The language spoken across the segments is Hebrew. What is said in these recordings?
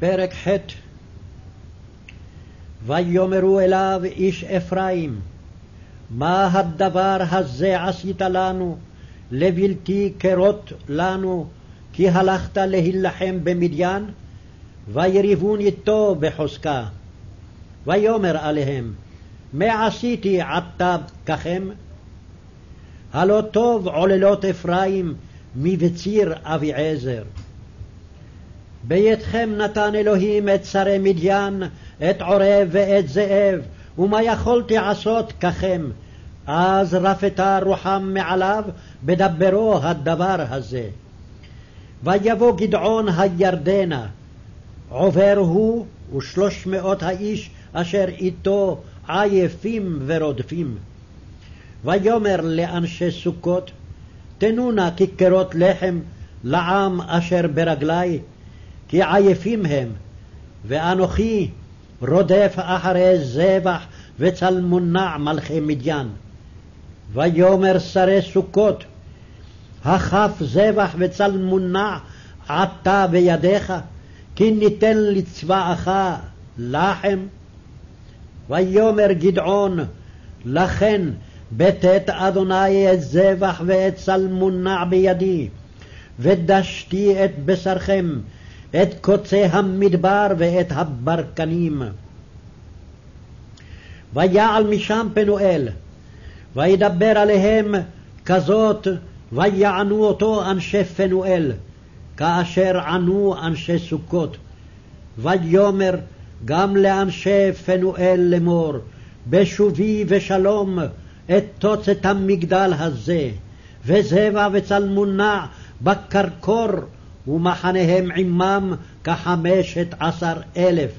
פרק ח' ויאמרו אליו איש אפרים, מה הדבר הזה עשית לנו, לבלתי כרות לנו, כי הלכת להילחם במדיין? ויריבון איתו בחוזקה. ויאמר עליהם, מה עשיתי עתה ככם? הלא טוב עוללות אפרים מבציר אביעזר. בידכם נתן אלוהים את שרי מדיין, את עורב ואת זאב, ומה יכולתי עשות ככם? אז רפתה רוחם מעליו, בדברו הדבר הזה. ויבוא גדעון הירדנה, עובר הוא ושלוש מאות האיש אשר איתו עייפים ורודפים. ויאמר לאנשי סוכות, תנו נא כיכרות לחם לעם אשר ברגלי, כי עייפים הם, ואנוכי רודף אחרי זבח וצלמונע מלכי מדיין. ויאמר שרי סוכות, הכף זבח וצלמונע עתה בידיך, כי ניתן לצבאך לחם. ויאמר גדעון, לכן בטאת אדוני את זבח ואת צלמונע בידי, ודשתי את בשרכם, את קוצי המדבר ואת הברקנים. ויעל משם פנואל, וידבר עליהם כזאת, ויענו אותו אנשי פנואל, כאשר ענו אנשי סוכות. ויאמר גם לאנשי פנואל לאמור, בשובי ושלום את תוצת המגדל הזה, וזבע וצלמונע בקרקור, ומחניהם עמם כחמשת עשר אלף.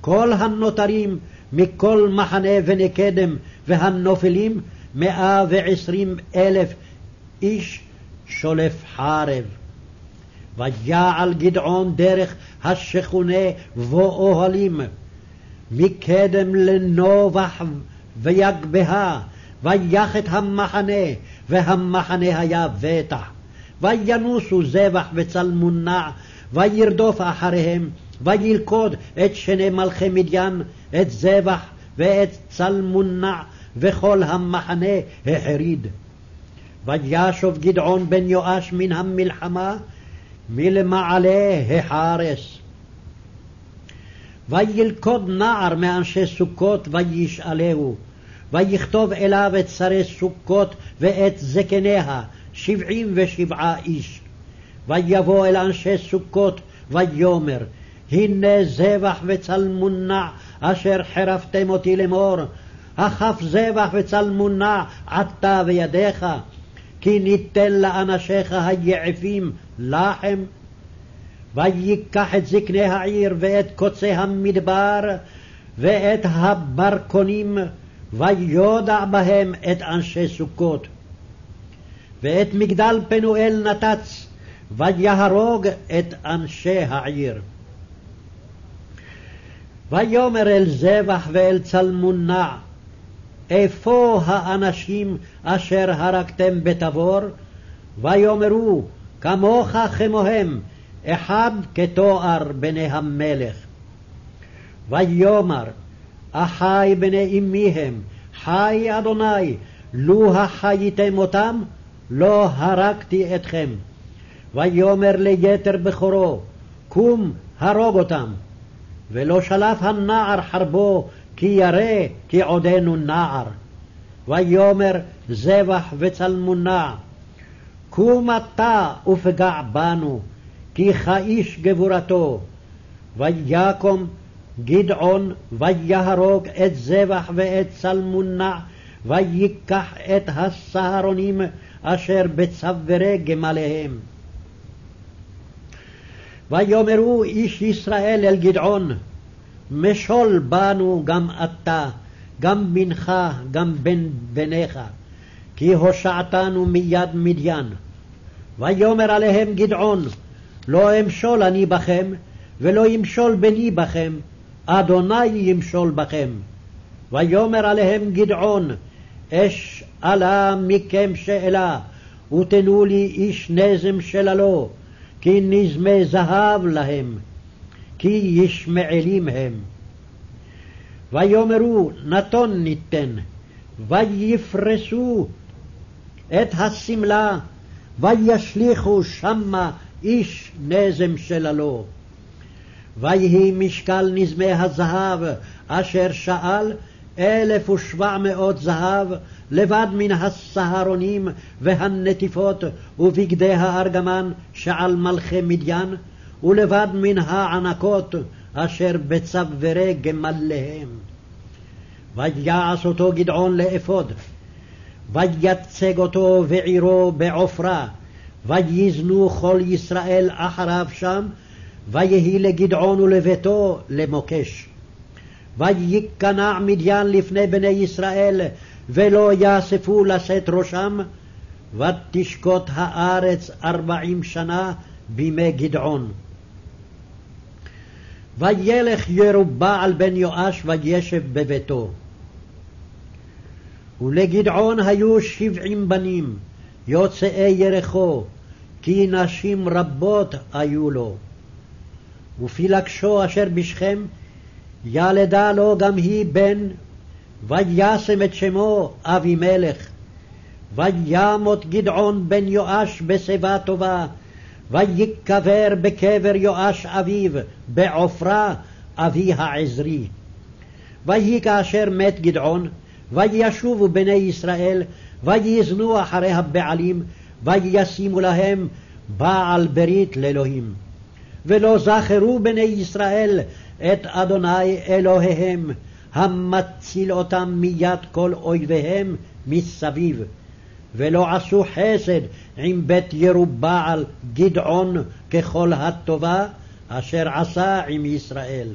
כל הנותרים מכל מחנה ונקדם והנופלים מאה ועשרים אלף איש שולף חרב. ויעל גדעון דרך השכונה בו אוהלים, מקדם לנובח ויגבהה, ויח את המחנה, והמחנה היה בטח. וינוסו זבח וצלמונע, וירדוף אחריהם, וילכוד את שני מלכי מדיין, את זבח ואת צלמונע, וכל המחנה החריד. וישוב גדעון בן יואש מן המלחמה, מלמעלה החרס. וילכוד נער מאנשי סוכות וישאלהו, ויכתוב אליו את שרי סוכות ואת זקניה, שבעים ושבעה איש. ויבוא אל אנשי סוכות ויאמר, הנה זבח וצלמונע אשר חרפתם אותי לאמור, הכף זבח וצלמונע עתה בידיך, כי ניתן לאנשיך היעפים לחם. ויקח את זקני העיר ואת קוצי המדבר ואת הברקונים, ויודע בהם את אנשי סוכות. ואת מגדל פנואל נתץ, ויהרוג את אנשי העיר. ויאמר אל זבח ואל צלמונע, איפה האנשים אשר הרגתם בתבור? ויאמרו, כמוך כמוהם, אחד כתואר בני המלך. ויאמר, אחי בני אמי הם, חי אדוני, לו החייתם אותם, לא הרגתי אתכם. ויאמר ליתר בכורו, קום הרוג אותם. ולא שלף הנער חרבו, כי ירא כי עודנו נער. ויאמר זבח וצלמונע, קום אתה ופגע בנו, כי כאיש גבורתו. ויקום גדעון ויהרוג את זבח ואת צלמונע, ויקח את הסהרונים אשר בצווארי גמליהם. ויאמרו איש ישראל אל גדעון, משול בנו גם אתה, גם בנך, גם בן בניך, כי הושעתנו מיד מדיין. ויאמר עליהם גדעון, לא אמשול אני בכם, ולא ימשול בני בכם, אדוני ימשול בכם. ויאמר עליהם גדעון, אש עלה מכם שאלה, ותנו לי איש נזם שללו, כי נזמי זהב להם. כי ישמעאלים הם. ויאמרו נתון ניתן, ויפרסו את השמלה, וישליכו שמה איש נזם שללו. ויהי משקל נזמי הזהב אשר שאל אלף ושבע מאות זהב לבד מן הסהרונים והנטיפות ובגדי הארגמן שעל מלכי מדיין ולבד מן הענקות אשר בצווארי גמליהם. ויעש אותו גדעון לאפוד, ויצג אותו בעירו בעופרה, ויזנו כל ישראל אחריו שם, ויהי לגדעון ולביתו למוקש. וייכנע מדיין לפני בני ישראל, ולא יאספו לשאת ראשם, ותשקוט הארץ ארבעים שנה בימי גדעון. וילך ירובעל בן יואש וישב בביתו. ולגדעון היו שבעים בנים, יוצאי ירחו, כי נשים רבות היו לו. ופילגשו אשר בשכם, ילדה לו גם היא בן, וישם את שמו אבימלך. וימות גדעון בן יואש בשיבה טובה, ויקבר בקבר יואש אביו, בעופרה אבי העזרי. ויהי כאשר מת גדעון, וישובו בני ישראל, ויזנו אחרי הבעלים, וישימו להם בעל ברית לאלוהים. ולא זכרו בני ישראל את אדוני אלוהיהם, המציל אותם מיד כל אויביהם מסביב. ולא עשו חסד עם בית ירובעל גדעון ככל הטובה אשר עשה עם ישראל.